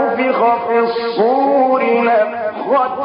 فإذا نفخ في الصور نفخة